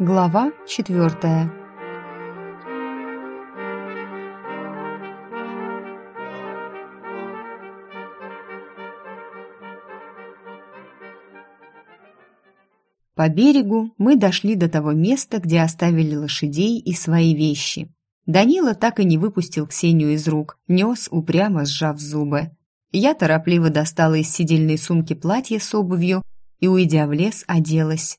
Глава четвертая. По берегу мы дошли до того места, где оставили лошадей и свои вещи. Данила так и не выпустил Ксению из рук, нес, упрямо сжав зубы. Я торопливо достала из сидельной сумки платье с обувью и, уйдя в лес, оделась.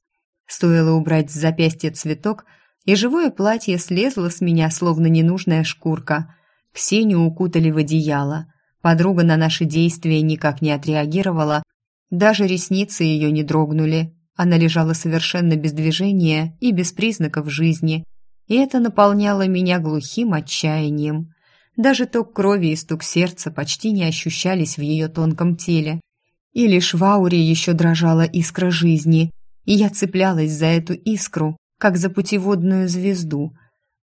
Стоило убрать с запястья цветок, и живое платье слезло с меня, словно ненужная шкурка. Ксению укутали в одеяло. Подруга на наши действия никак не отреагировала, даже ресницы ее не дрогнули. Она лежала совершенно без движения и без признаков жизни, и это наполняло меня глухим отчаянием. Даже ток крови и стук сердца почти не ощущались в ее тонком теле. И лишь в ауре еще дрожала искра жизни, и я цеплялась за эту искру, как за путеводную звезду.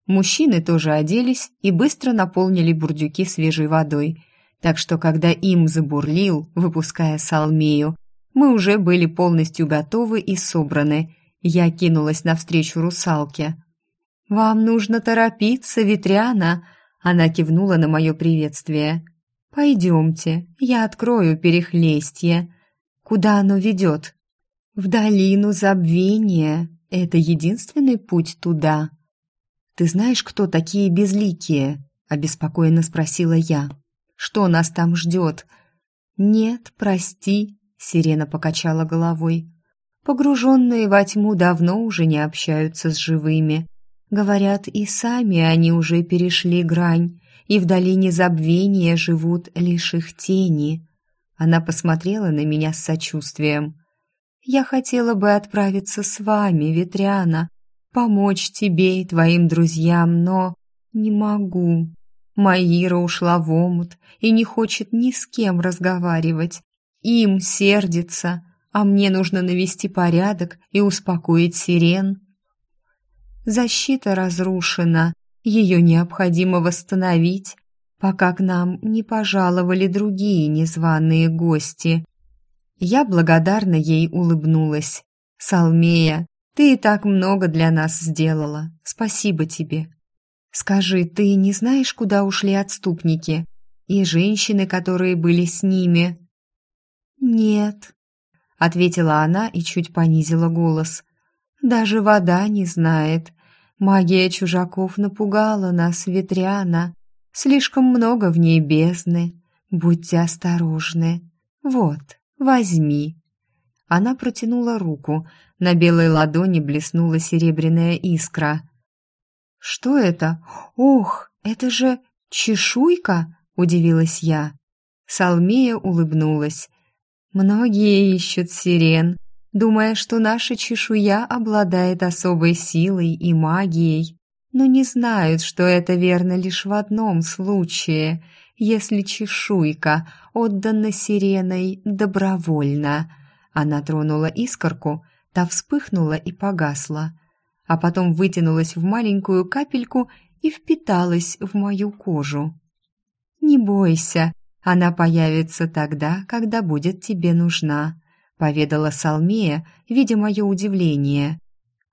Мужчины тоже оделись и быстро наполнили бурдюки свежей водой, так что когда им забурлил, выпуская салмею, мы уже были полностью готовы и собраны. Я кинулась навстречу русалке. «Вам нужно торопиться, Ветряна!» Она кивнула на мое приветствие. «Пойдемте, я открою перехлестье. Куда оно ведет?» В долину забвения. Это единственный путь туда. Ты знаешь, кто такие безликие? Обеспокоенно спросила я. Что нас там ждет? Нет, прости, Сирена покачала головой. Погруженные во тьму давно уже не общаются с живыми. Говорят, и сами они уже перешли грань, и в долине забвения живут лишь их тени. Она посмотрела на меня с сочувствием. Я хотела бы отправиться с вами, Ветряна, помочь тебе и твоим друзьям, но не могу. Маира ушла в омут и не хочет ни с кем разговаривать. Им сердится, а мне нужно навести порядок и успокоить сирен. Защита разрушена, ее необходимо восстановить, пока к нам не пожаловали другие незваные гости. Я благодарно ей улыбнулась. «Салмея, ты и так много для нас сделала. Спасибо тебе. Скажи, ты не знаешь, куда ушли отступники? И женщины, которые были с ними?» «Нет», — ответила она и чуть понизила голос. «Даже вода не знает. Магия чужаков напугала нас, ветряна. Слишком много в ней бездны. Будьте осторожны. Вот». Возьми». Она протянула руку. На белой ладони блеснула серебряная искра. «Что это? Ох, это же чешуйка!» — удивилась я. Салмея улыбнулась. «Многие ищут сирен, думая, что наша чешуя обладает особой силой и магией, но не знают, что это верно лишь в одном случае — если чешуйка отдана сиреной добровольно. Она тронула искорку, та вспыхнула и погасла, а потом вытянулась в маленькую капельку и впиталась в мою кожу. «Не бойся, она появится тогда, когда будет тебе нужна», — поведала Салмея, видя мое удивление.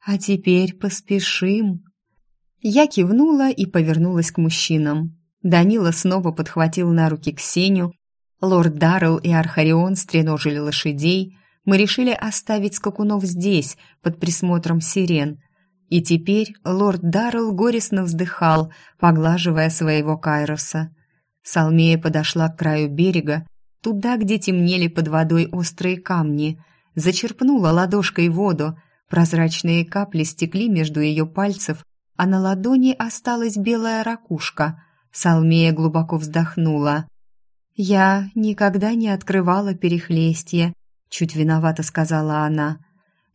«А теперь поспешим». Я кивнула и повернулась к мужчинам. Данила снова подхватил на руки Ксению. Лорд Даррелл и Архарион стреножили лошадей. Мы решили оставить скакунов здесь, под присмотром сирен. И теперь лорд Даррелл горестно вздыхал, поглаживая своего Кайроса. Салмея подошла к краю берега, туда, где темнели под водой острые камни, зачерпнула ладошкой воду, прозрачные капли стекли между ее пальцев, а на ладони осталась белая ракушка — Салмея глубоко вздохнула. «Я никогда не открывала перехлестье», — чуть виновато сказала она.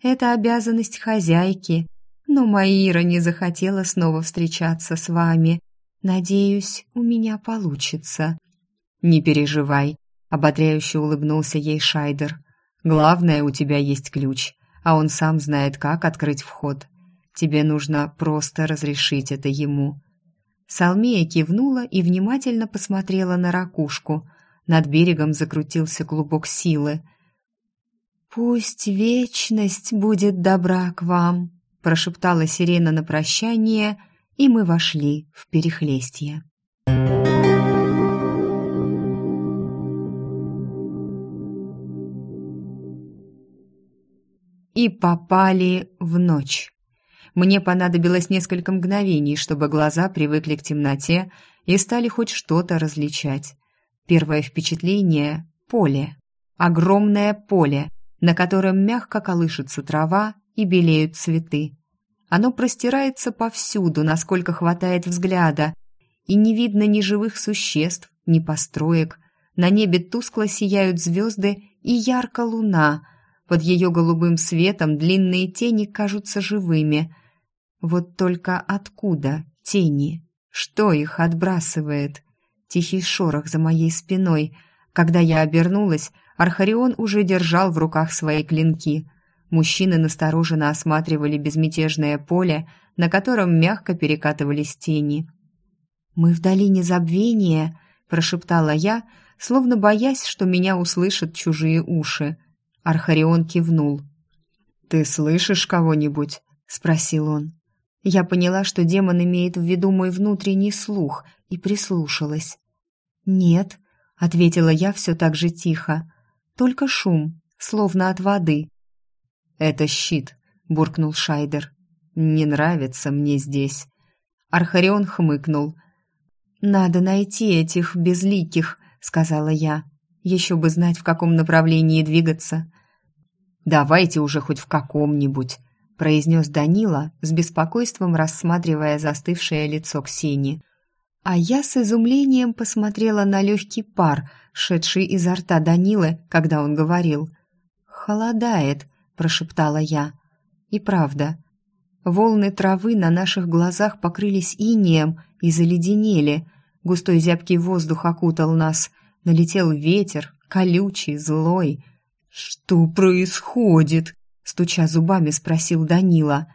«Это обязанность хозяйки, но Маира не захотела снова встречаться с вами. Надеюсь, у меня получится». «Не переживай», — ободряюще улыбнулся ей Шайдер. «Главное, у тебя есть ключ, а он сам знает, как открыть вход. Тебе нужно просто разрешить это ему. Салмея кивнула и внимательно посмотрела на ракушку. Над берегом закрутился клубок силы. «Пусть вечность будет добра к вам», — прошептала сирена на прощание, и мы вошли в перехлестье. И попали в ночь. Мне понадобилось несколько мгновений, чтобы глаза привыкли к темноте и стали хоть что-то различать. Первое впечатление — поле. Огромное поле, на котором мягко колышется трава и белеют цветы. Оно простирается повсюду, насколько хватает взгляда, и не видно ни живых существ, ни построек. На небе тускло сияют звезды и ярко луна. Под ее голубым светом длинные тени кажутся живыми. Вот только откуда тени? Что их отбрасывает? Тихий шорох за моей спиной. Когда я обернулась, Архарион уже держал в руках свои клинки. Мужчины настороженно осматривали безмятежное поле, на котором мягко перекатывались тени. «Мы в долине забвения», — прошептала я, словно боясь, что меня услышат чужие уши. Архарион кивнул. «Ты слышишь кого-нибудь?» — спросил он. Я поняла, что демон имеет в виду мой внутренний слух, и прислушалась. «Нет», — ответила я все так же тихо. «Только шум, словно от воды». «Это щит», — буркнул Шайдер. «Не нравится мне здесь». Архарион хмыкнул. «Надо найти этих безликих», — сказала я. «Еще бы знать, в каком направлении двигаться». «Давайте уже хоть в каком-нибудь», — произнес Данила, с беспокойством рассматривая застывшее лицо Ксении. А я с изумлением посмотрела на легкий пар, шедший изо рта Данилы, когда он говорил. «Холодает», — прошептала я. И правда, волны травы на наших глазах покрылись инеем и заледенели. Густой зябкий воздух окутал нас. Налетел ветер, колючий, злой. «Что происходит?» — стуча зубами, спросил Данила.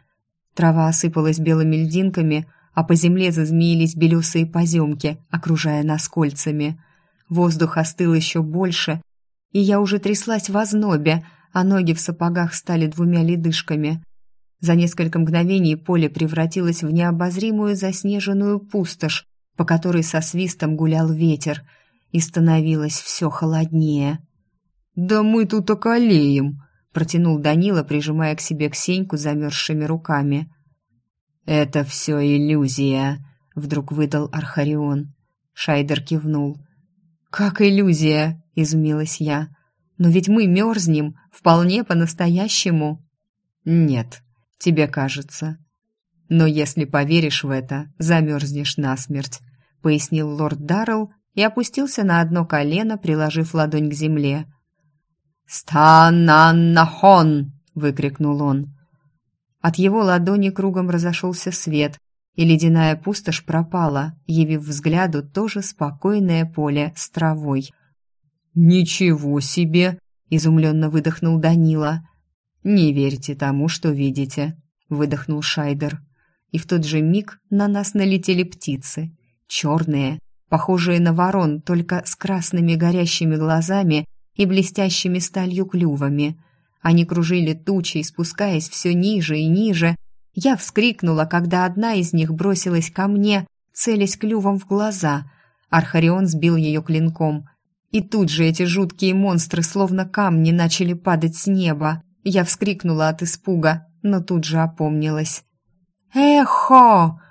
Трава осыпалась белыми льдинками — а по земле зазмеились белесые поземки, окружая нас кольцами. Воздух остыл еще больше, и я уже тряслась в ознобе, а ноги в сапогах стали двумя ледышками. За несколько мгновений поле превратилось в необозримую заснеженную пустошь, по которой со свистом гулял ветер, и становилось все холоднее. «Да мы тут околеем!» — протянул Данила, прижимая к себе Ксеньку замерзшими руками. «Это все иллюзия», — вдруг выдал Архарион. Шайдер кивнул. «Как иллюзия?» — изумилась я. «Но ведь мы мерзнем, вполне по-настоящему». «Нет, тебе кажется. Но если поверишь в это, замерзнешь насмерть», — пояснил лорд Даррелл и опустился на одно колено, приложив ладонь к земле. «Стананнахон!» — выкрикнул он. От его ладони кругом разошелся свет, и ледяная пустошь пропала, явив взгляду тоже спокойное поле с травой. «Ничего себе!» — изумленно выдохнул Данила. «Не верьте тому, что видите», — выдохнул Шайдер. И в тот же миг на нас налетели птицы. Черные, похожие на ворон, только с красными горящими глазами и блестящими сталью клювами — они кружили тучей, спускаясь все ниже и ниже. Я вскрикнула, когда одна из них бросилась ко мне, целясь клювом в глаза. Архарион сбил ее клинком. И тут же эти жуткие монстры, словно камни, начали падать с неба. Я вскрикнула от испуга, но тут же опомнилась. «Эхо!»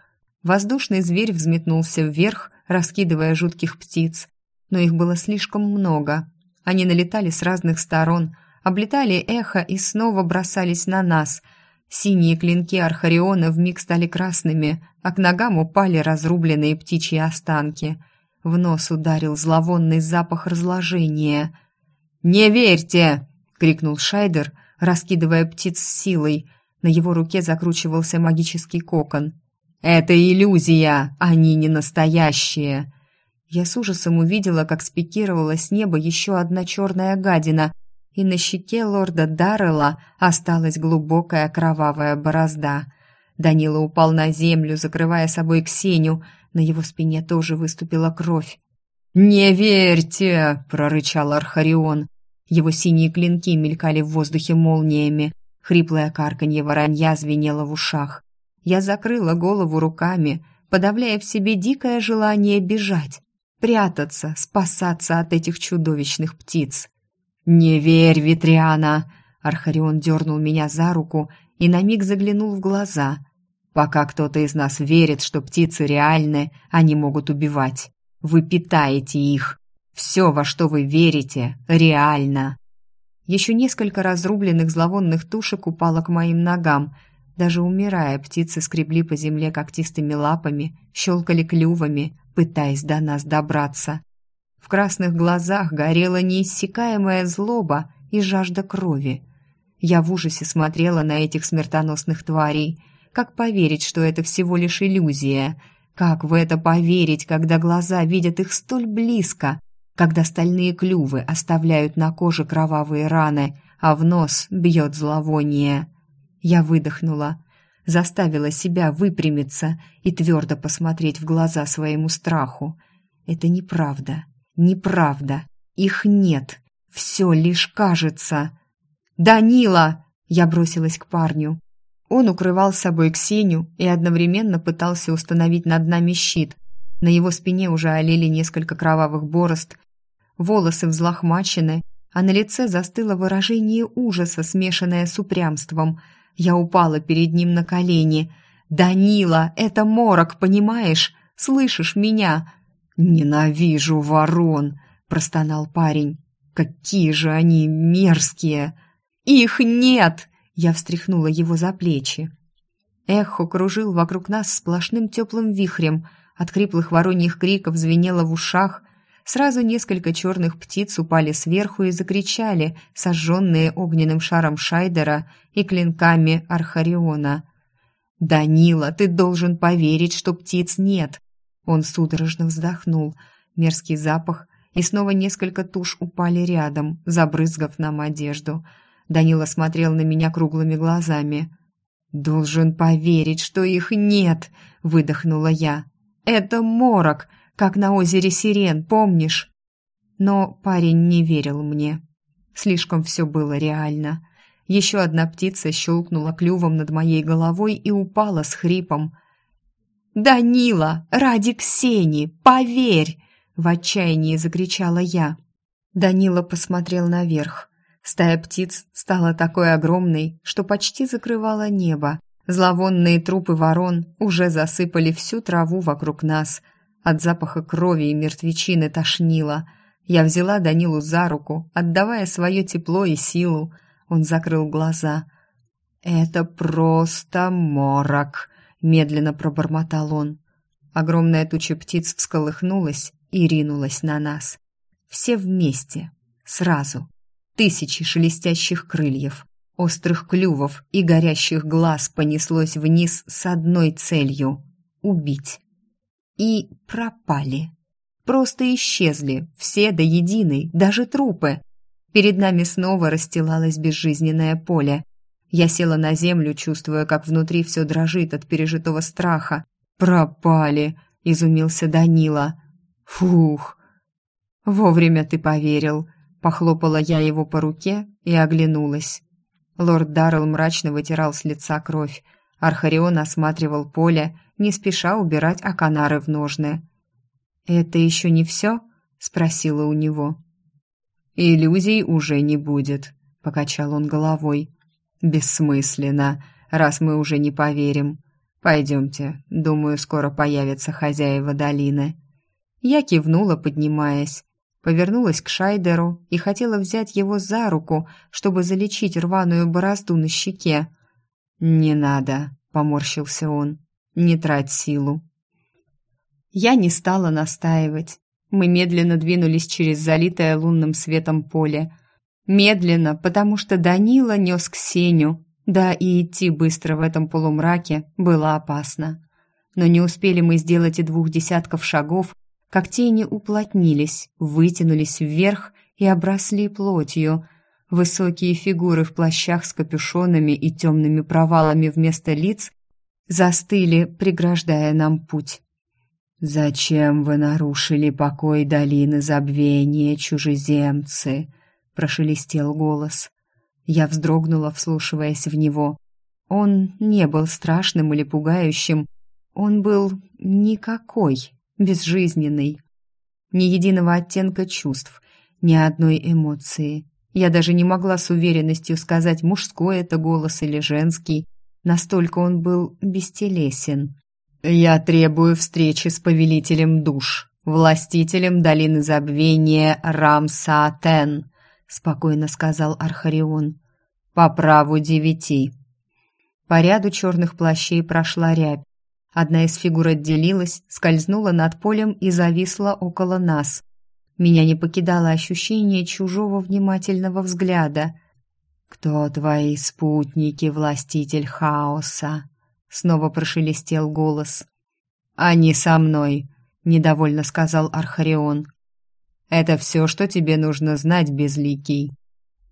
Воздушный зверь взметнулся вверх, раскидывая жутких птиц. Но их было слишком много. Они налетали с разных сторон — облетали эхо и снова бросались на нас. Синие клинки Архариона вмиг стали красными, а к ногам упали разрубленные птичьи останки. В нос ударил зловонный запах разложения. «Не верьте!» — крикнул Шайдер, раскидывая птиц с силой. На его руке закручивался магический кокон. «Это иллюзия, они не настоящие!» Я с ужасом увидела, как спикировала с неба еще одна черная гадина, и на щеке лорда Даррелла осталась глубокая кровавая борозда. Данила упал на землю, закрывая собой Ксению. На его спине тоже выступила кровь. «Не верьте!» — прорычал Архарион. Его синие клинки мелькали в воздухе молниями. Хриплое карканье воронья звенело в ушах. Я закрыла голову руками, подавляя в себе дикое желание бежать, прятаться, спасаться от этих чудовищных птиц. «Не верь, Витриана!» Архарион дернул меня за руку и на миг заглянул в глаза. «Пока кто-то из нас верит, что птицы реальны, они могут убивать. Вы питаете их. Все, во что вы верите, реально». Еще несколько разрубленных зловонных тушек упало к моим ногам. Даже умирая, птицы скребли по земле когтистыми лапами, щелкали клювами, пытаясь до нас добраться. В красных глазах горела неиссякаемая злоба и жажда крови. Я в ужасе смотрела на этих смертоносных тварей. Как поверить, что это всего лишь иллюзия? Как в это поверить, когда глаза видят их столь близко, когда стальные клювы оставляют на коже кровавые раны, а в нос бьет зловоние? Я выдохнула, заставила себя выпрямиться и твердо посмотреть в глаза своему страху. Это неправда, неправда, их нет, все лишь кажется. «Данила!» Я бросилась к парню. Он укрывал собой Ксению и одновременно пытался установить над нами щит. На его спине уже олели несколько кровавых борозд, волосы взлохмачены, а на лице застыло выражение ужаса, смешанное с упрямством. Я упала перед ним на колени. «Данила, это морок, понимаешь? Слышишь меня?» «Ненавижу ворон!» – простонал парень. «Какие же они мерзкие!» «Их нет!» Я встряхнула его за плечи. Эхо кружил вокруг нас сплошным теплым вихрем. От хриплых вороньих криков звенело в ушах. Сразу несколько черных птиц упали сверху и закричали, сожженные огненным шаром Шайдера и клинками Архариона. «Данила, ты должен поверить, что птиц нет!» Он судорожно вздохнул. Мерзкий запах, и снова несколько туш упали рядом, забрызгав нам одежду — Данила смотрел на меня круглыми глазами. «Должен поверить, что их нет!» — выдохнула я. «Это морок, как на озере Сирен, помнишь?» Но парень не верил мне. Слишком все было реально. Еще одна птица щелкнула клювом над моей головой и упала с хрипом. «Данила, ради Ксении, поверь!» — в отчаянии закричала я. Данила посмотрел наверх. Стая птиц стала такой огромной, что почти закрывала небо. Зловонные трупы ворон уже засыпали всю траву вокруг нас. От запаха крови и мертвечины тошнило. Я взяла Данилу за руку, отдавая свое тепло и силу. Он закрыл глаза. «Это просто морок», — медленно пробормотал он. Огромная туча птиц всколыхнулась и ринулась на нас. Все вместе, сразу тысячи шелестящих крыльев, острых клювов и горящих глаз понеслось вниз с одной целью — убить. И пропали. Просто исчезли, все до единой, даже трупы. Перед нами снова расстилалось безжизненное поле. Я села на землю, чувствуя, как внутри все дрожит от пережитого страха. «Пропали!» — изумился Данила. «Фух!» «Вовремя ты поверил!» Похлопала я его по руке и оглянулась. Лорд Даррелл мрачно вытирал с лица кровь. Архарион осматривал поле, не спеша убирать аканары в ножны. «Это еще не все?» — спросила у него. «Иллюзий уже не будет», — покачал он головой. «Бессмысленно, раз мы уже не поверим. Пойдемте, думаю, скоро появятся хозяева долины». Я кивнула, поднимаясь повернулась к Шайдеру и хотела взять его за руку, чтобы залечить рваную борозду на щеке. «Не надо», — поморщился он, — «не трать силу». Я не стала настаивать. Мы медленно двинулись через залитое лунным светом поле. Медленно, потому что Данила нес Ксению, да и идти быстро в этом полумраке было опасно. Но не успели мы сделать и двух десятков шагов, как тени уплотнились, вытянулись вверх и обросли плотью. Высокие фигуры в плащах с капюшонами и темными провалами вместо лиц застыли, преграждая нам путь. «Зачем вы нарушили покой долины забвения, чужеземцы?» — прошелестел голос. Я вздрогнула, вслушиваясь в него. Он не был страшным или пугающим. Он был никакой, безжизненный. Ни единого оттенка чувств, ни одной эмоции. Я даже не могла с уверенностью сказать, мужской это голос или женский. Настолько он был бестелесен. «Я требую встречи с повелителем душ, властителем долины забвения Рамсаатен», спокойно сказал Архарион. «По праву девяти». По ряду черных плащей прошла рябь. Одна из фигур отделилась, скользнула над полем и зависла около нас. Меня не покидало ощущение чужого внимательного взгляда. «Кто твои спутники, властитель хаоса?» Снова прошелестел голос. «Они со мной», — недовольно сказал Архарион. «Это все, что тебе нужно знать, Безликий».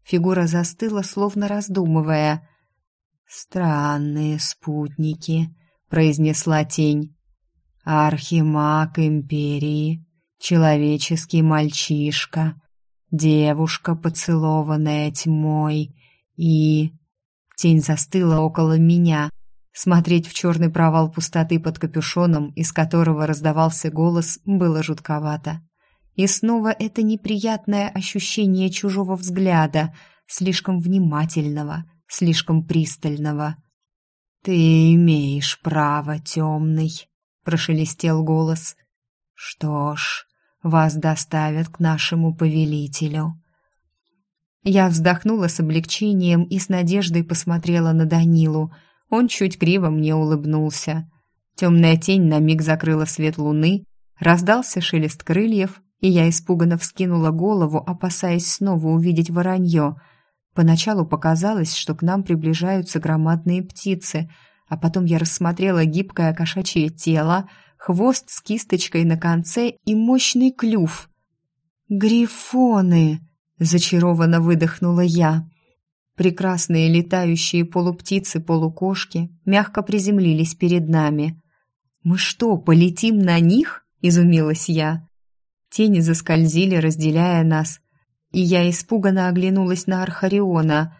Фигура застыла, словно раздумывая. «Странные спутники», — произнесла тень. «Архимаг Империи, человеческий мальчишка, девушка, поцелованная тьмой, и...» Тень застыла около меня, Смотреть в черный провал пустоты под капюшоном, из которого раздавался голос, было жутковато. И снова это неприятное ощущение чужого взгляда, слишком внимательного, слишком пристального. «Ты имеешь право, темный», — прошелестел голос. «Что ж, вас доставят к нашему повелителю». Я вздохнула с облегчением и с надеждой посмотрела на Данилу — он чуть криво мне улыбнулся. Темная тень на миг закрыла свет луны, раздался шелест крыльев, и я испуганно вскинула голову, опасаясь снова увидеть воронье. Поначалу показалось, что к нам приближаются громадные птицы, а потом я рассмотрела гибкое кошачье тело, хвост с кисточкой на конце и мощный клюв. «Грифоны!» — зачарованно выдохнула я. Прекрасные летающие полуптицы-полукошки мягко приземлились перед нами. «Мы что, полетим на них?» — изумилась я. Тени заскользили, разделяя нас, и я испуганно оглянулась на Архариона.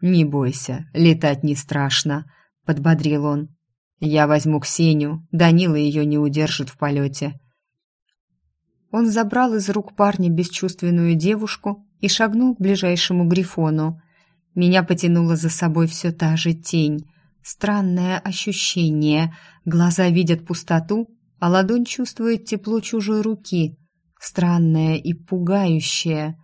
«Не бойся, летать не страшно», — подбодрил он. «Я возьму Ксению, Данила ее не удержит в полете». Он забрал из рук парня бесчувственную девушку и шагнул к ближайшему грифону. Меня потянула за собой все та же тень. Странное ощущение. Глаза видят пустоту, а ладонь чувствует тепло чужой руки. Странное и пугающее.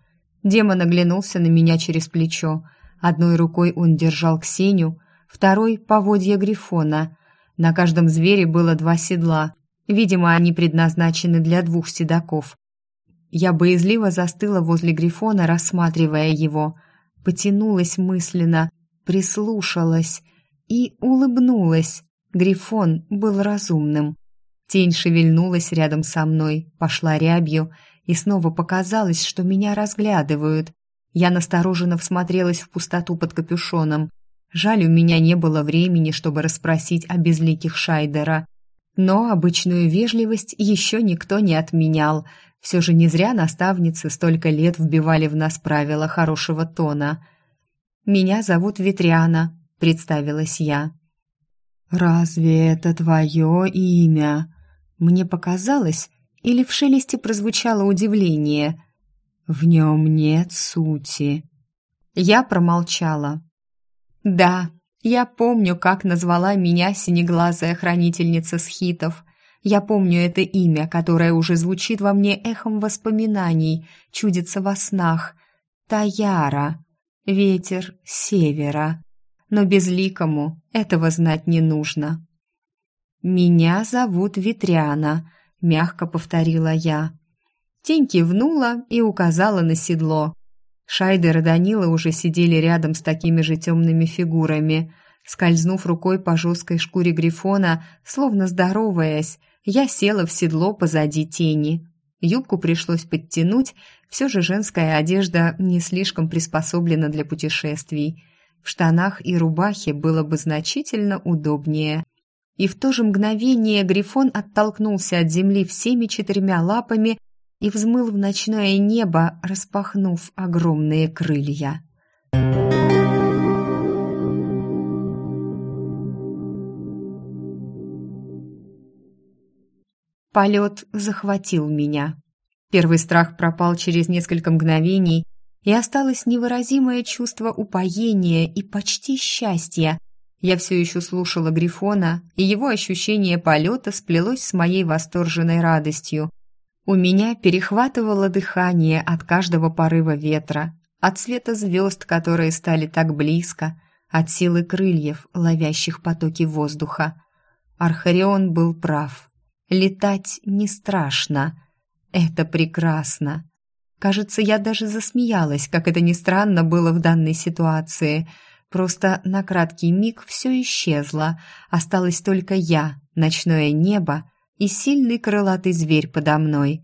Демон оглянулся на меня через плечо. Одной рукой он держал Ксению, второй — поводья Грифона. На каждом звере было два седла. Видимо, они предназначены для двух седаков. Я боязливо застыла возле Грифона, рассматривая его — потянулась мысленно, прислушалась и улыбнулась. Грифон был разумным. Тень шевельнулась рядом со мной, пошла рябью, и снова показалось, что меня разглядывают. Я настороженно всмотрелась в пустоту под капюшоном. Жаль, у меня не было времени, чтобы расспросить о безликих Шайдера. Но обычную вежливость еще никто не отменял — все же не зря наставницы столько лет вбивали в нас правила хорошего тона. «Меня зовут Ветряна», — представилась я. «Разве это твое имя?» Мне показалось, или в шелесте прозвучало удивление. «В нем нет сути». Я промолчала. «Да, я помню, как назвала меня синеглазая хранительница схитов. Я помню это имя, которое уже звучит во мне эхом воспоминаний, чудится во снах. Таяра. Ветер севера. Но безликому этого знать не нужно. «Меня зовут Ветряна», — мягко повторила я. Тень кивнула и указала на седло. Шайдер и Данила уже сидели рядом с такими же темными фигурами. Скользнув рукой по жесткой шкуре грифона, словно здороваясь, я села в седло позади тени. Юбку пришлось подтянуть, все же женская одежда не слишком приспособлена для путешествий. В штанах и рубахе было бы значительно удобнее. И в то же мгновение Грифон оттолкнулся от земли всеми четырьмя лапами и взмыл в ночное небо, распахнув огромные крылья. Полет захватил меня. Первый страх пропал через несколько мгновений, и осталось невыразимое чувство упоения и почти счастья. Я все еще слушала Грифона, и его ощущение полета сплелось с моей восторженной радостью. У меня перехватывало дыхание от каждого порыва ветра, от света звезд, которые стали так близко, от силы крыльев, ловящих потоки воздуха. Архарион был прав. Летать не страшно. Это прекрасно. Кажется, я даже засмеялась, как это ни странно было в данной ситуации. Просто на краткий миг все исчезло. Осталась только я, ночное небо и сильный крылатый зверь подо мной.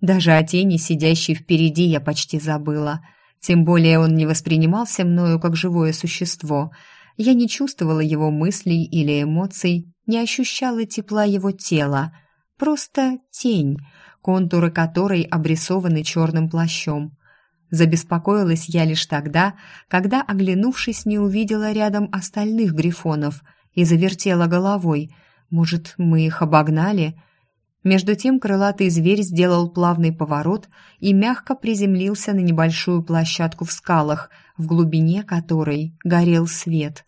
Даже о тени, сидящей впереди, я почти забыла. Тем более он не воспринимался мною как живое существо. Я не чувствовала его мыслей или эмоций, не ощущала тепла его тела. Просто тень — контуры которой обрисованы черным плащом. Забеспокоилась я лишь тогда, когда, оглянувшись, не увидела рядом остальных грифонов и завертела головой. Может, мы их обогнали? Между тем крылатый зверь сделал плавный поворот и мягко приземлился на небольшую площадку в скалах, в глубине которой горел свет.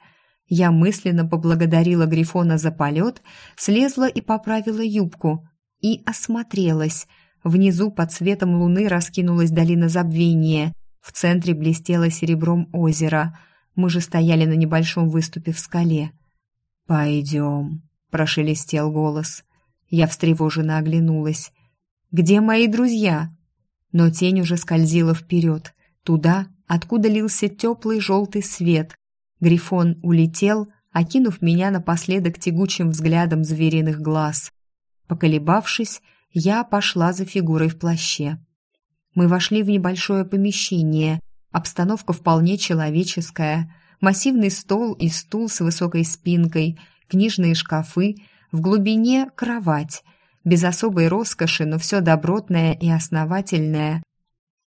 Я мысленно поблагодарила Грифона за полет, слезла и поправила юбку и осмотрелась. Внизу под светом луны раскинулась долина забвения. В центре блестело серебром озеро. Мы же стояли на небольшом выступе в скале. «Пойдем», — прошелестел голос. Я встревоженно оглянулась. «Где мои друзья?» Но тень уже скользила вперед, туда, откуда лился теплый желтый свет. Грифон улетел, окинув меня напоследок тягучим взглядом звериных глаз. Поколебавшись, я пошла за фигурой в плаще. Мы вошли в небольшое помещение. Обстановка вполне человеческая. Массивный стол и стул с высокой спинкой, книжные шкафы, в глубине кровать. Без особой роскоши, но все добротное и основательное.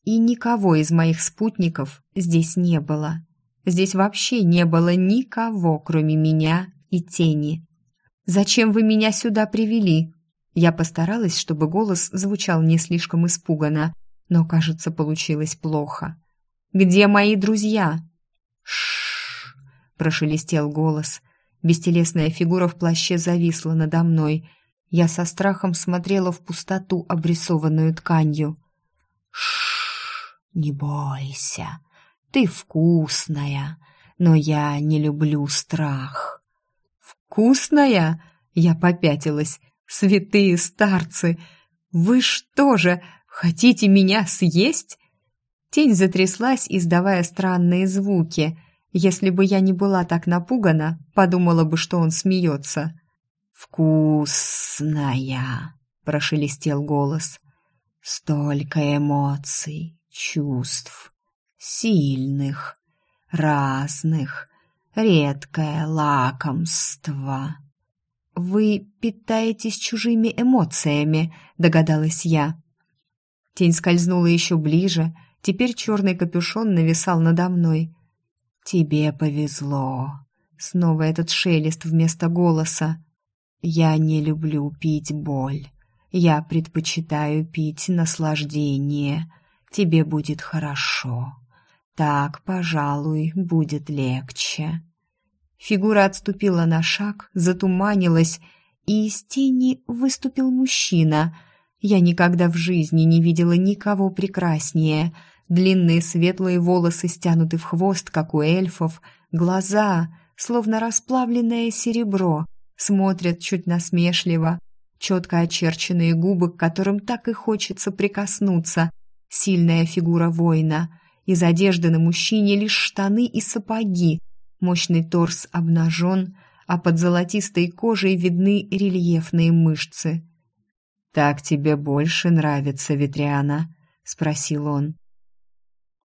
И никого из моих спутников здесь не было. Здесь вообще не было никого, кроме меня и тени. «Зачем вы меня сюда привели?» Я постаралась, чтобы голос звучал не слишком испуганно, но, кажется, получилось плохо. «Где мои друзья?» «Ш-ш-ш!» прошелестел голос. Бестелесная фигура в плаще зависла надо мной. Я со страхом смотрела в пустоту, обрисованную тканью. «Ш-ш-ш! Не бойся, ты вкусная, но я не люблю страх». «Вкусная?» Я попятилась. «Святые старцы! Вы что же, хотите меня съесть?» Тень затряслась, издавая странные звуки. Если бы я не была так напугана, подумала бы, что он смеется. «Вкусная!» — прошелестел голос. «Столько эмоций, чувств, сильных, разных, редкое лакомство». «Вы питаетесь чужими эмоциями», — догадалась я. Тень скользнула еще ближе, теперь черный капюшон нависал надо мной. «Тебе повезло». Снова этот шелест вместо голоса. «Я не люблю пить боль. Я предпочитаю пить наслаждение. Тебе будет хорошо. Так, пожалуй, будет легче». Фигура отступила на шаг, затуманилась, и из тени выступил мужчина. Я никогда в жизни не видела никого прекраснее. Длинные светлые волосы стянуты в хвост, как у эльфов, глаза, словно расплавленное серебро, смотрят чуть насмешливо, четко очерченные губы, к которым так и хочется прикоснуться, сильная фигура воина. Из одежды на мужчине лишь штаны и сапоги, Мощный торс обнажен, а под золотистой кожей видны рельефные мышцы. «Так тебе больше нравится, Ветряна?» — спросил он.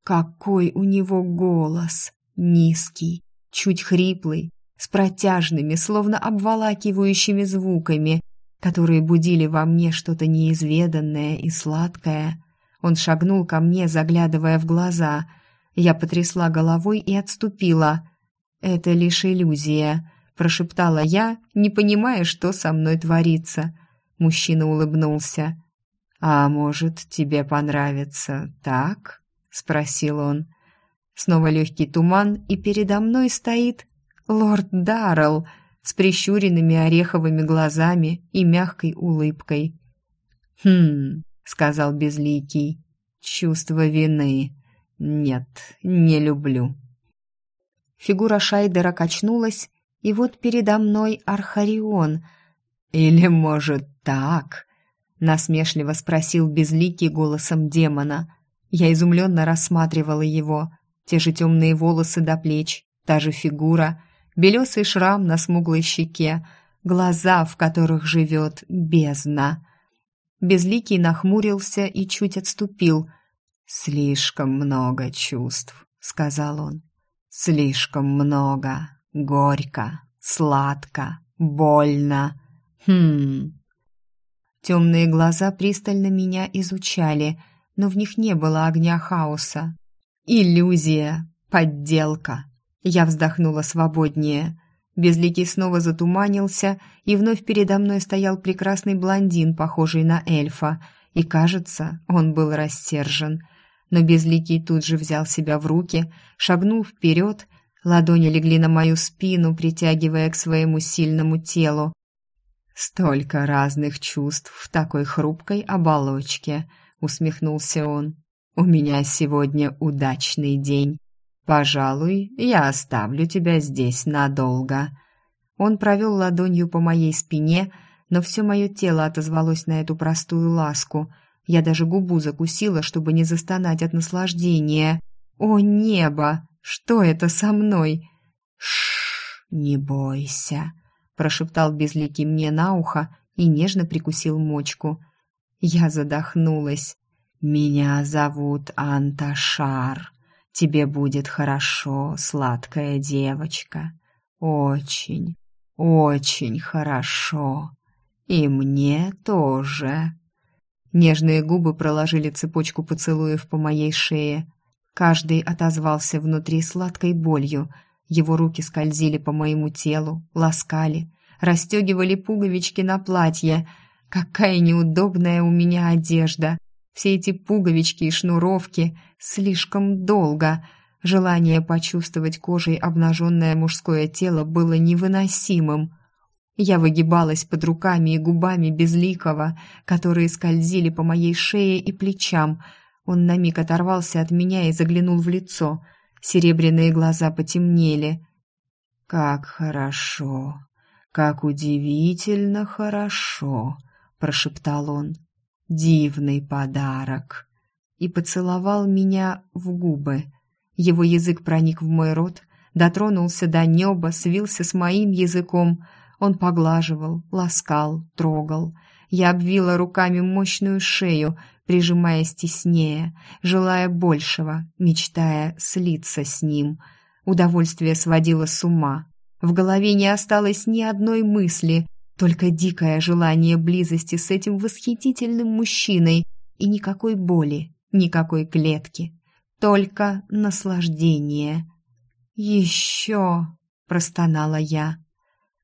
Какой у него голос! Низкий, чуть хриплый, с протяжными, словно обволакивающими звуками, которые будили во мне что-то неизведанное и сладкое. Он шагнул ко мне, заглядывая в глаза. Я потрясла головой и отступила. «Это лишь иллюзия», — прошептала я, не понимая, что со мной творится. Мужчина улыбнулся. «А может, тебе понравится так?» — спросил он. Снова легкий туман, и передо мной стоит лорд Даррелл с прищуренными ореховыми глазами и мягкой улыбкой. «Хм», — сказал Безликий, — «чувство вины. Нет, не люблю». Фигура Шайдера качнулась, и вот передо мной Архарион. «Или, может, так?» — насмешливо спросил Безликий голосом демона. Я изумленно рассматривала его. Те же темные волосы до плеч, та же фигура, белесый шрам на смуглой щеке, глаза, в которых живет бездна. Безликий нахмурился и чуть отступил. «Слишком много чувств», — сказал он. «Слишком много. Горько, сладко, больно. Хм...» Темные глаза пристально меня изучали, но в них не было огня хаоса. «Иллюзия, подделка». Я вздохнула свободнее. Безликий снова затуманился, и вновь передо мной стоял прекрасный блондин, похожий на эльфа, и, кажется, он был рассержен. Но Безликий тут же взял себя в руки, шагнул вперед, ладони легли на мою спину, притягивая к своему сильному телу. «Столько разных чувств в такой хрупкой оболочке», — усмехнулся он. «У меня сегодня удачный день. «Пожалуй, я оставлю тебя здесь надолго». Он провел ладонью по моей спине, но все мое тело отозвалось на эту простую ласку. Я даже губу закусила, чтобы не застонать от наслаждения. «О, небо! Что это со мной?» «Шш, не бойся», — прошептал Безликий мне на ухо и нежно прикусил мочку. Я задохнулась. «Меня зовут Анташар», Тебе будет хорошо, сладкая девочка. Очень, очень хорошо. И мне тоже. Нежные губы проложили цепочку поцелуев по моей шее. Каждый отозвался внутри сладкой болью. Его руки скользили по моему телу, ласкали, расстегивали пуговички на платье. Какая неудобная у меня одежда. Все эти пуговички и шнуровки слишком долго. Желание почувствовать кожей обнаженное мужское тело было невыносимым. Я выгибалась под руками и губами безликого, которые скользили по моей шее и плечам. Он на миг оторвался от меня и заглянул в лицо. Серебряные глаза потемнели. «Как хорошо! Как удивительно хорошо!» — прошептал он дивный подарок!» И поцеловал меня в губы. Его язык проник в мой рот, дотронулся до неба, свился с моим языком. Он поглаживал, ласкал, трогал. Я обвила руками мощную шею, прижимаясь теснее, желая большего, мечтая слиться с ним. Удовольствие сводило с ума. В голове не осталось ни одной мысли, только дикое желание близости с этим восхитительным мужчиной и никакой боли, никакой клетки. Только наслаждение. «Еще!» — простонала я.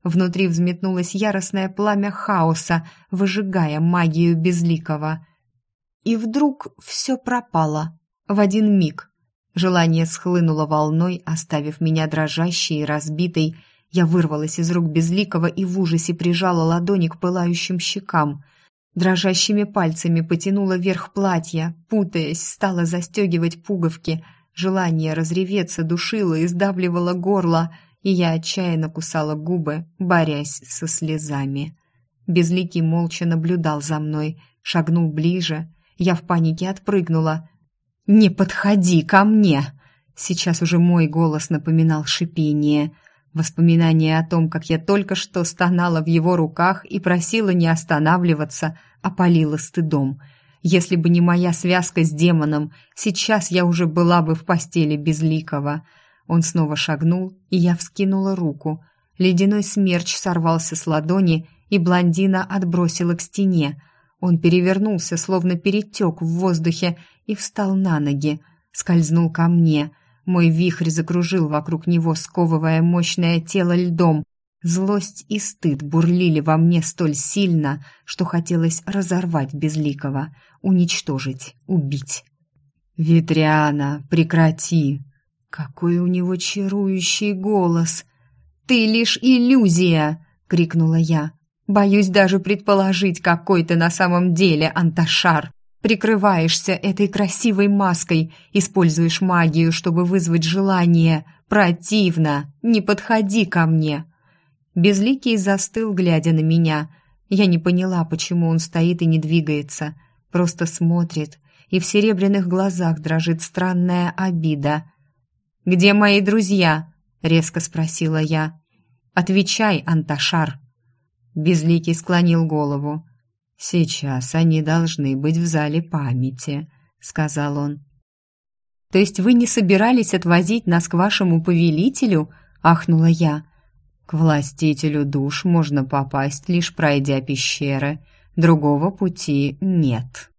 Внутри взметнулось яростное пламя хаоса, выжигая магию безликого. И вдруг все пропало. В один миг. Желание схлынуло волной, оставив меня дрожащей и разбитой, я вырвалась из рук Безликого и в ужасе прижала ладони к пылающим щекам. Дрожащими пальцами потянула вверх платья, путаясь, стала застегивать пуговки. Желание разреветься душило и сдавливало горло, и я отчаянно кусала губы, борясь со слезами. Безликий молча наблюдал за мной, шагнул ближе. Я в панике отпрыгнула. «Не подходи ко мне!» Сейчас уже мой голос напоминал шипение. Воспоминание о том, как я только что стонала в его руках и просила не останавливаться, опалило стыдом. Если бы не моя связка с демоном, сейчас я уже была бы в постели безликого. Он снова шагнул, и я вскинула руку. Ледяной смерч сорвался с ладони, и блондина отбросила к стене. Он перевернулся, словно перетек в воздухе, и встал на ноги, скользнул ко мне — мой вихрь закружил вокруг него, сковывая мощное тело льдом. Злость и стыд бурлили во мне столь сильно, что хотелось разорвать безликого, уничтожить, убить. «Ветряна, прекрати!» Какой у него чарующий голос! «Ты лишь иллюзия!» — крикнула я. «Боюсь даже предположить, какой ты на самом деле, Анташар. Прикрываешься этой красивой маской, используешь магию, чтобы вызвать желание. Противно! Не подходи ко мне!» Безликий застыл, глядя на меня. Я не поняла, почему он стоит и не двигается. Просто смотрит, и в серебряных глазах дрожит странная обида. «Где мои друзья?» — резко спросила я. «Отвечай, Анташар!» Безликий склонил голову. «Сейчас они должны быть в зале памяти», — сказал он. «То есть вы не собирались отвозить нас к вашему повелителю?» — ахнула я. К властителю душ можно попасть, лишь пройдя пещеры. Другого пути нет.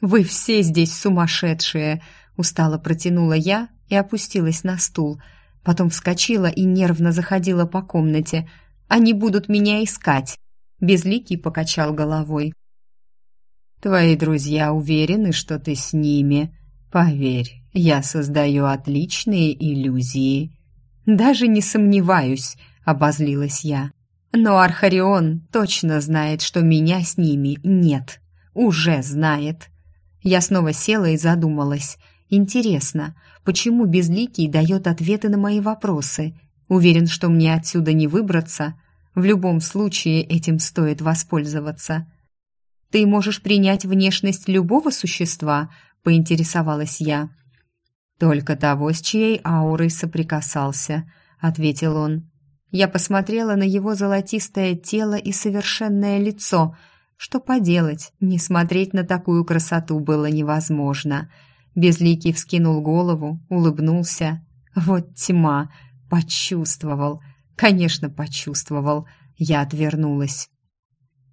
«Вы все здесь сумасшедшие!» — устало протянула я и опустилась на стул. Потом вскочила и нервно заходила по комнате. «Они будут меня искать!» Безликий покачал головой. «Твои друзья уверены, что ты с ними. Поверь, я создаю отличные иллюзии». «Даже не сомневаюсь», обозлилась я. Но Архарион точно знает, что меня с ними нет. Уже знает. Я снова села и задумалась. Интересно, почему Безликий дает ответы на мои вопросы? Уверен, что мне отсюда не выбраться. В любом случае этим стоит воспользоваться. Ты можешь принять внешность любого существа, поинтересовалась я. Только того, с чьей аурой соприкасался, ответил он. Я посмотрела на его золотистое тело и совершенное лицо. Что поделать, не смотреть на такую красоту было невозможно. Безликий вскинул голову, улыбнулся. Вот тьма, почувствовал. Конечно, почувствовал. Я отвернулась.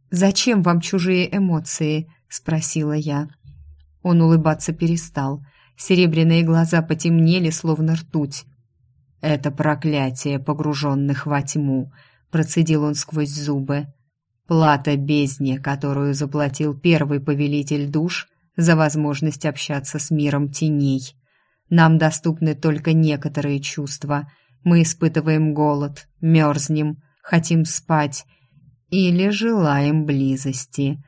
«Зачем вам чужие эмоции?» — спросила я. Он улыбаться перестал. Серебряные глаза потемнели, словно ртуть. «Это проклятие погруженных во тьму», — процедил он сквозь зубы. «Плата бездне, которую заплатил первый повелитель душ за возможность общаться с миром теней. Нам доступны только некоторые чувства. Мы испытываем голод, мерзнем, хотим спать или желаем близости.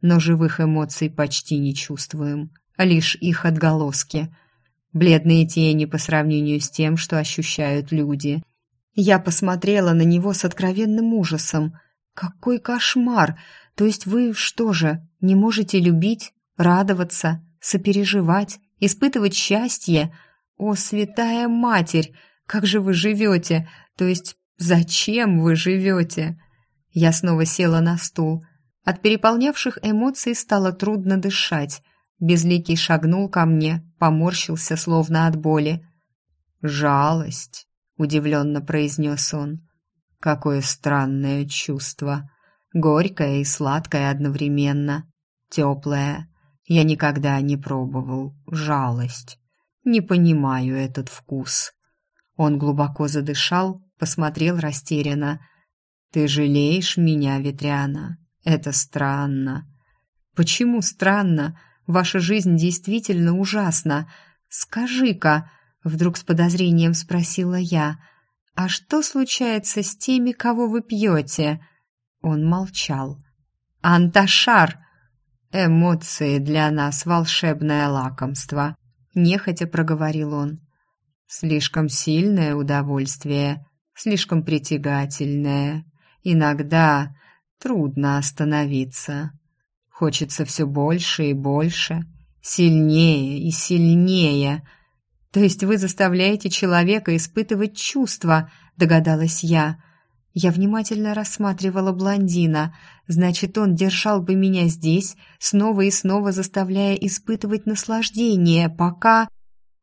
Но живых эмоций почти не чувствуем, лишь их отголоски — бледные тени по сравнению с тем, что ощущают люди. Я посмотрела на него с откровенным ужасом. «Какой кошмар! То есть вы что же, не можете любить, радоваться, сопереживать, испытывать счастье? О, святая Матерь! Как же вы живете? То есть зачем вы живете?» Я снова села на стул. От переполнявших эмоций стало трудно дышать. Безликий шагнул ко мне, поморщился, словно от боли. «Жалость», — удивленно произнес он. «Какое странное чувство. Горькое и сладкое одновременно. Теплое. Я никогда не пробовал. Жалость. Не понимаю этот вкус». Он глубоко задышал, посмотрел растерянно. «Ты жалеешь меня, Ветряна? Это странно». «Почему странно?» Ваша жизнь действительно ужасна. Скажи-ка, вдруг с подозрением спросила я, а что случается с теми, кого вы пьете?» Он молчал. «Анташар!» «Эмоции для нас волшебное лакомство», — нехотя проговорил он. «Слишком сильное удовольствие, слишком притягательное. Иногда трудно остановиться. Хочется все больше и больше, сильнее и сильнее. То есть вы заставляете человека испытывать чувства, догадалась я. Я внимательно рассматривала блондина. Значит, он держал бы меня здесь, снова и снова заставляя испытывать наслаждение, пока...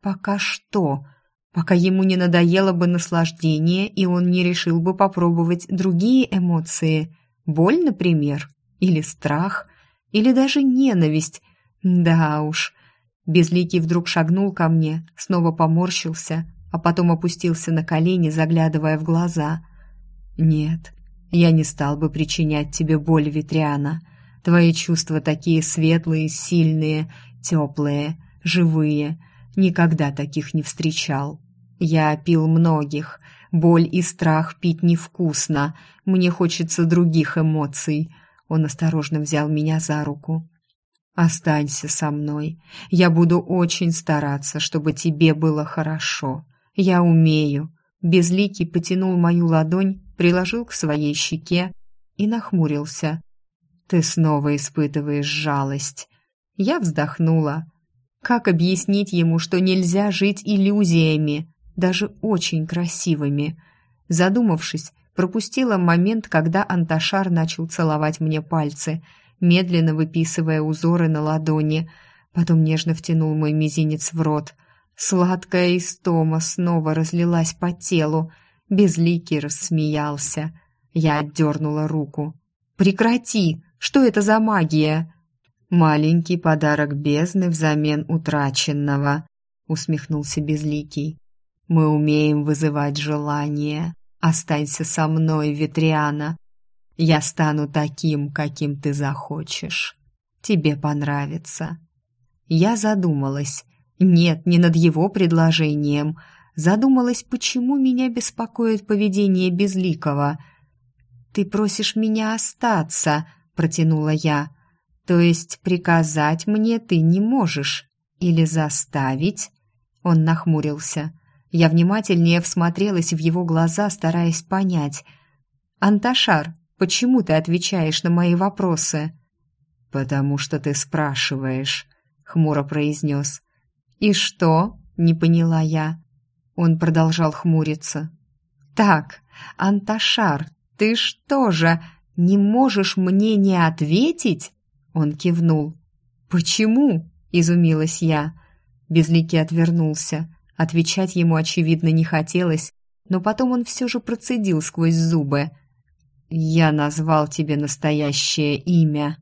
Пока что? Пока ему не надоело бы наслаждение, и он не решил бы попробовать другие эмоции. Боль, например? Или страх? Или даже ненависть. Да уж. Безликий вдруг шагнул ко мне, снова поморщился, а потом опустился на колени, заглядывая в глаза. Нет, я не стал бы причинять тебе боль, Ветряна. Твои чувства такие светлые, сильные, теплые, живые. Никогда таких не встречал. Я пил многих. Боль и страх пить невкусно. Мне хочется других эмоций. Он осторожно взял меня за руку. Останься со мной. Я буду очень стараться, чтобы тебе было хорошо. Я умею. Безликий потянул мою ладонь, приложил к своей щеке и нахмурился. Ты снова испытываешь жалость. Я вздохнула. Как объяснить ему, что нельзя жить иллюзиями, даже очень красивыми? Задумавшись, пропустила момент, когда Анташар начал целовать мне пальцы, медленно выписывая узоры на ладони, потом нежно втянул мой мизинец в рот. Сладкая истома снова разлилась по телу. Безликий рассмеялся. Я отдернула руку. «Прекрати! Что это за магия?» «Маленький подарок бездны взамен утраченного», — усмехнулся Безликий. «Мы умеем вызывать желание. Останься со мной, Ветриана. Я стану таким, каким ты захочешь. Тебе понравится». Я задумалась. Нет, не над его предложением. Задумалась, почему меня беспокоит поведение Безликого. «Ты просишь меня остаться», — протянула я. «То есть приказать мне ты не можешь? Или заставить?» Он нахмурился. Я внимательнее всмотрелась в его глаза, стараясь понять. «Анташар, почему ты отвечаешь на мои вопросы?» «Потому что ты спрашиваешь», — хмуро произнес. «И что?» — не поняла я. Он продолжал хмуриться. «Так, Анташар, ты что же, не можешь мне не ответить?» Он кивнул. «Почему?» — изумилась я. Безликий отвернулся. Отвечать ему, очевидно, не хотелось, но потом он все же процедил сквозь зубы. «Я назвал тебе настоящее имя.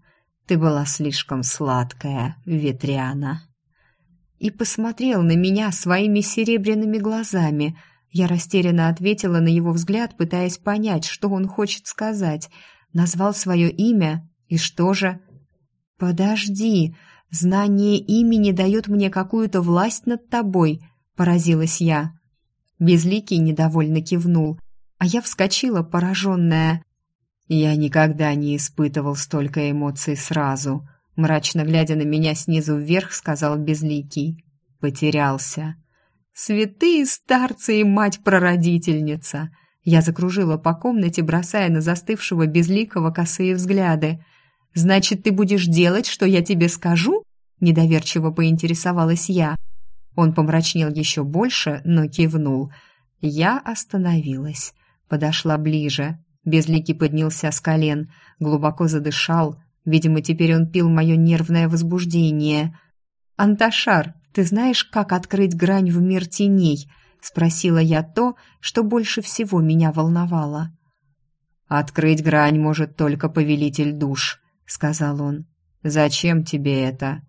Ты была слишком сладкая, Ветряна» и посмотрел на меня своими серебряными глазами. Я растерянно ответила на его взгляд, пытаясь понять, что он хочет сказать. Назвал свое имя, и что же? «Подожди, знание имени дает мне какую-то власть над тобой», — поразилась я. Безликий недовольно кивнул, а я вскочила, пораженная. Я никогда не испытывал столько эмоций сразу — мрачно глядя на меня снизу вверх, сказал Безликий. Потерялся. Святые старцы и мать-прародительница! Я закружила по комнате, бросая на застывшего Безликого косые взгляды. «Значит, ты будешь делать, что я тебе скажу?» Недоверчиво поинтересовалась я. Он помрачнел еще больше, но кивнул. Я остановилась. Подошла ближе. Безликий поднялся с колен, глубоко задышал, Видимо, теперь он пил мое нервное возбуждение. «Анташар, ты знаешь, как открыть грань в мир теней?» — спросила я то, что больше всего меня волновало. «Открыть грань может только повелитель душ», — сказал он. «Зачем тебе это?»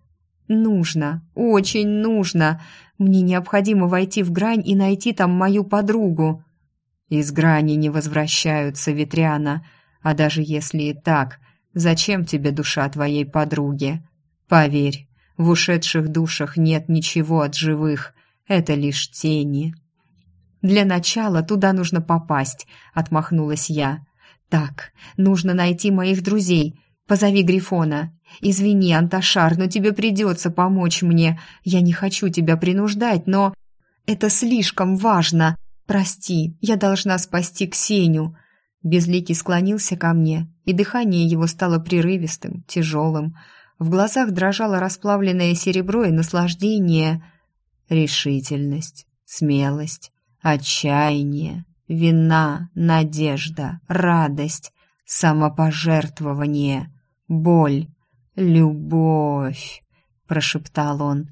«Нужно, очень нужно. Мне необходимо войти в грань и найти там мою подругу». «Из грани не возвращаются, Ветряна, а даже если и так, Зачем тебе душа твоей подруги? Поверь, в ушедших душах нет ничего от живых, это лишь тени. Для начала туда нужно попасть, отмахнулась я. Так, нужно найти моих друзей. Позови Грифона. Извини, Анташар, но тебе придется помочь мне. Я не хочу тебя принуждать, но это слишком важно. Прости, я должна спасти Ксению. Безликий склонился ко мне, и дыхание его стало прерывистым, тяжелым. В глазах дрожало расплавленное серебро и наслаждение. Решительность, смелость, отчаяние, вина, надежда, радость, самопожертвование, боль, любовь, прошептал он.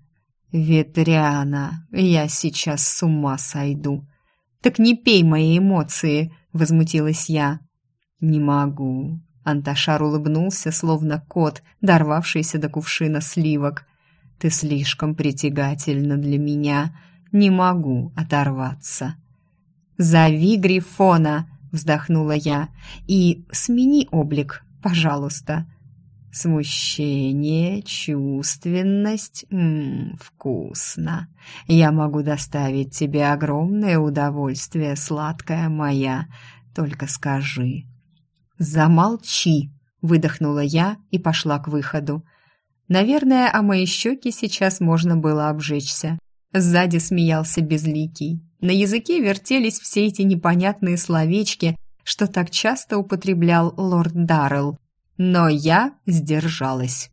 Ветряна, я сейчас с ума сойду. Так не пей мои эмоции, — возмутилась я. «Не могу». Анташар улыбнулся, словно кот, дорвавшийся до кувшина сливок. «Ты слишком притягательна для меня. Не могу оторваться». «Зови Грифона!» — вздохнула я. «И смени облик, пожалуйста». Смущение, чувственность. Ммм, вкусно. Я могу доставить тебе огромное удовольствие, сладкая моя. Только скажи. Замолчи, выдохнула я и пошла к выходу. Наверное, о мои щеки сейчас можно было обжечься. Сзади смеялся безликий. На языке вертелись все эти непонятные словечки, что так часто употреблял лорд Даррелл. Но я сдержалась.